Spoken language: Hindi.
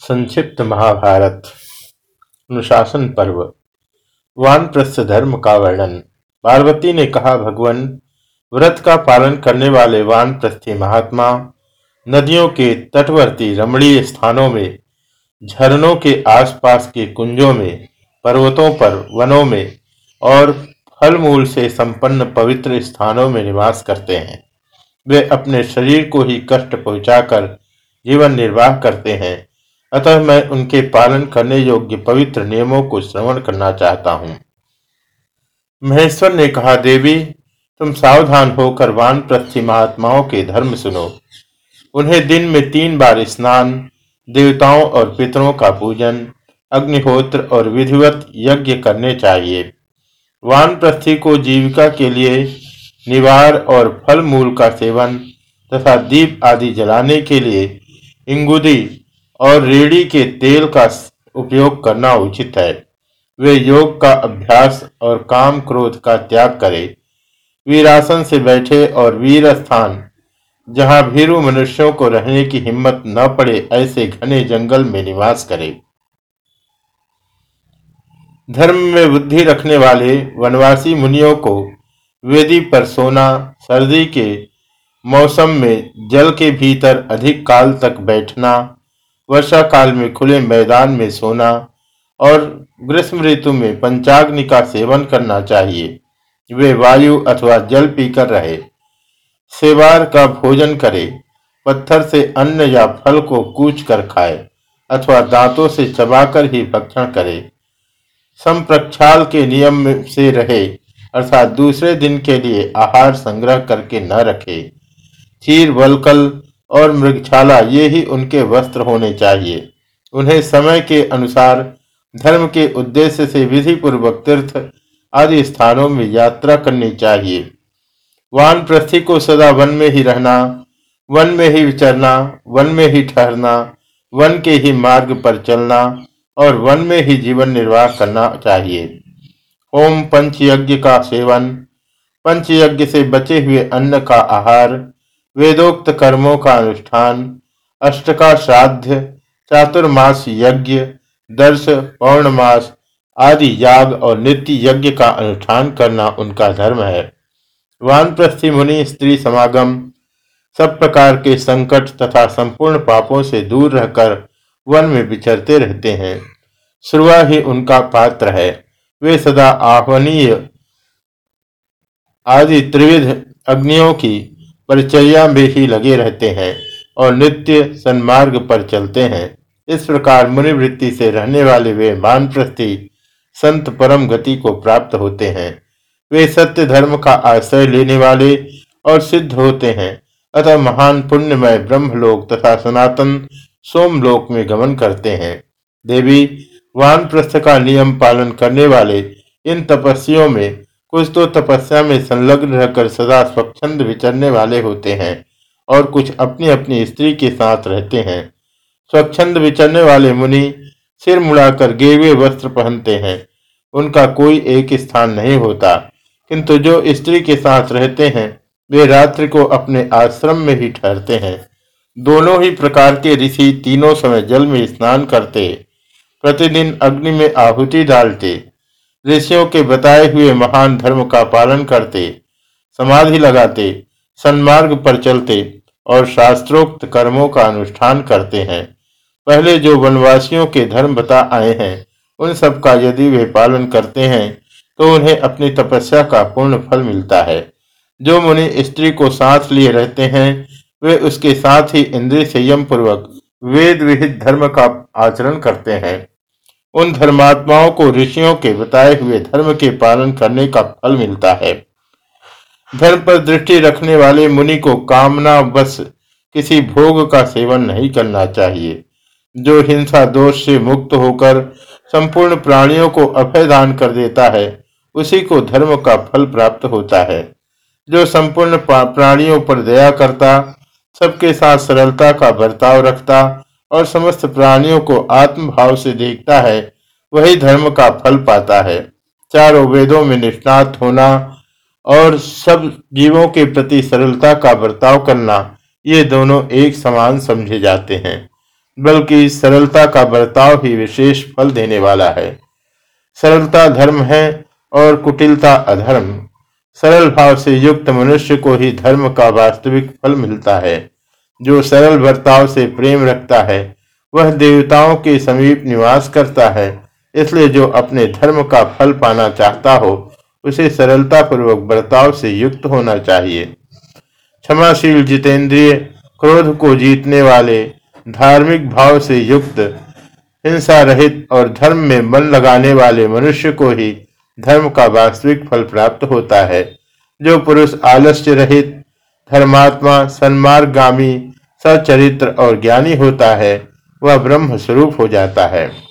संक्षिप्त महाभारत, अनुशासन पर्व, वानप्रस्थ धर्म का वर्णन। पार्वती ने कहा, भगवान, व्रत का पालन करने वाले वानप्रस्थी महात्मा, नदियों के तटवर्ती रमणीय स्थानों में, झरनों के आसपास के कुंजों में, पर्वतों पर, वनों में और फल मूल से संपन्न पवित्र स्थानों में निवास करते हैं। वे अपने शरीर को ही कष्ट पहुंचाकर जीवन निर्वाह करते हैं। अतः मैं उनके पालन करने योग्य पवित्र नियमों को श्रवण करना चाहता हूँ। महेश्वर ने कहा, देवी, तुम सावधान होकर वान महात्माओं के धर्म सुनो। उन्हें दिन में तीन बार स्नान, देवताओं और पितरों का पूजन, अग्निहोत्र और विधिवत यज्ञ करने चाहिए। वानप्रस्थी को जीविका के लिए निवार और फल मूल का सेवन तथा दीप आदि जलाने के लिए इंगुदी और रेड़ी के तेल का उपयोग करना उचित है। वे योग का अभ्यास और काम क्रोध का त्याग करें। वीरासन से बैठे और वीर स्थान जहाँ भीरु मनुष्यों को रहने की हिम्मत न पड़े, ऐसे घने जंगल में निवास करें। धर्म में बुद्धि रखने वाले वनवासी मुनियों को वेदी पर सोना, सर्दी के मौसम में जल के भीतर अधिक काल तक बैठना वर्षा काल में खुले मैदान में सोना और ग्रीष्म ऋतु में पंचाग्नि का सेवन करना चाहिए। वे वायु अथवा जल पीकर रहे। सेवार का भोजन करे, पत्थर से अन्न या फल को कूच कर खाए अथवा दांतों से चबाकर ही भक्षण करे। संप्रक्षाल के नियम से रहे, अर्थात दूसरे दिन के लिए आहार संग्रह करके न रखे। चीर वलकल और मृगशाला ये ही उनके वस्त्र होने चाहिए। उन्हें समय के अनुसार, धर्म के उद्देश्य से विधि पूर्वक तीर्थ आदि स्थानों में यात्रा करनी चाहिए। वान प्रस्थि को सदा वन में ही रहना, वन में ही विचरना, वन में ही ठहरना, वन के ही मार्ग पर चलना और वन में ही जीवन निर्वाह करना चाहिए। ओम पंच यज्ञ का सेवन, पंचयज्ञ से बचे हुए अन्न का आहार वेदोक्त कर्मों का अनुष्ठान अष्टका श्राद्ध चातुर्मास यज्ञ, दर्श, पौर्णमास आदि याग और नित्य यज्ञ का अनुष्ठान करना उनका धर्म है। वानप्रस्थि मुनि, स्त्री समागम, सब प्रकार के संकट तथा संपूर्ण पापों से दूर रहकर वन में विचरते रहते हैं। श्रुआ ही उनका पात्र है। वे सदा आह्वनीय आदि त्रिविध अग्नियों की परिचर्या में ही लगे रहते हैं और नित्य सन्मार्ग पर चलते हैं। इस प्रकार मुनिवृत्ति से रहने वाले वे मान प्रति संत परम गति को प्राप्त होते हैं। वे सत्य धर्म का आश्रय लेने वाले और सिद्ध होते हैं। अतः महान पुण्यमय ब्रह्मलोक तथा सनातन सोमलोक में गमन करते हैं। देवी, वानप्रस्थ का नियम पालन करने वाले इन तपस्वियों में कुछ तो तपस्या में संलग्न रहकर सदा स्वच्छंद विचरने वाले होते हैं और कुछ अपनी अपनी स्त्री के साथ रहते हैं। स्वच्छंद विचरने वाले मुनि सिर मुड़ाकर गेवे वस्त्र पहनते हैं। उनका कोई एक स्थान नहीं होता, किंतु जो स्त्री के साथ रहते हैं, वे रात्रि को अपने आश्रम में ही ठहरते हैं। दोनों ही प्रकार के ऋषि तीनों समय जल में स्नान करते, प्रतिदिन अग्नि में आहुति डालते। ऋषियों के बताए हुए महान धर्म का पालन करते, समाधि लगाते, सन्मार्ग पर चलते और शास्त्रोक्त कर्मों का अनुष्ठान करते हैं। पहले जो वनवासियों के धर्म बता आए हैं, उन सब का यदि वे पालन करते हैं तो उन्हें अपनी तपस्या का पूर्ण फल मिलता है। जो मुनि स्त्री को साथ लिए रहते हैं, वे उसके साथ ही इंद्रिय संयम पूर्वक वेद विहित धर्म का आचरण करते हैं। उन धर्मात्माओं को ऋषियों के बताए हुए धर्म के पालन करने का फल मिलता है। धर्म पर दृष्टि रखने वाले मुनि को कामना बस किसी भोग का सेवन नहीं करना चाहिए। जो हिंसा दोष से मुक्त होकर संपूर्ण प्राणियों को अभय दान कर देता है, उसी को धर्म का फल प्राप्त होता है। जो संपूर्ण प्राणियों पर दया करता, सबके साथ सरलता का बर्ताव रखता और समस्त प्राणियों को आत्म भाव से देखता है, वही धर्म का फल पाता है। चारों वेदों में निष्णात होना और सब जीवों के प्रति सरलता का बर्ताव करना, ये दोनों एक समान समझे जाते हैं। बल्कि सरलता का बर्ताव ही विशेष फल देने वाला है। सरलता धर्म है और कुटिलता अधर्म। सरल भाव से युक्त मनुष्य को ही धर्म का वास्तविक फल मिलता है। जो सरल बर्ताव से प्रेम रखता है, वह देवताओं के समीप निवास करता है। इसलिए जो अपने धर्म का फल पाना चाहता हो, उसे सरलता पूर्वक बर्ताव से युक्त होना चाहिए। क्षमाशील जितेंद्रिय, क्रोध को जीतने वाले, धार्मिक भाव से युक्त, हिंसा रहित और धर्म में मन लगाने वाले मनुष्य को ही धर्म का वास्तविक फल प्राप्त होता है। जो पुरुष आलस्य रहित, धर्मात्मा सन्मार्गामी सचरित्र और ज्ञानी होता है वह ब्रह्म स्वरूप हो जाता है।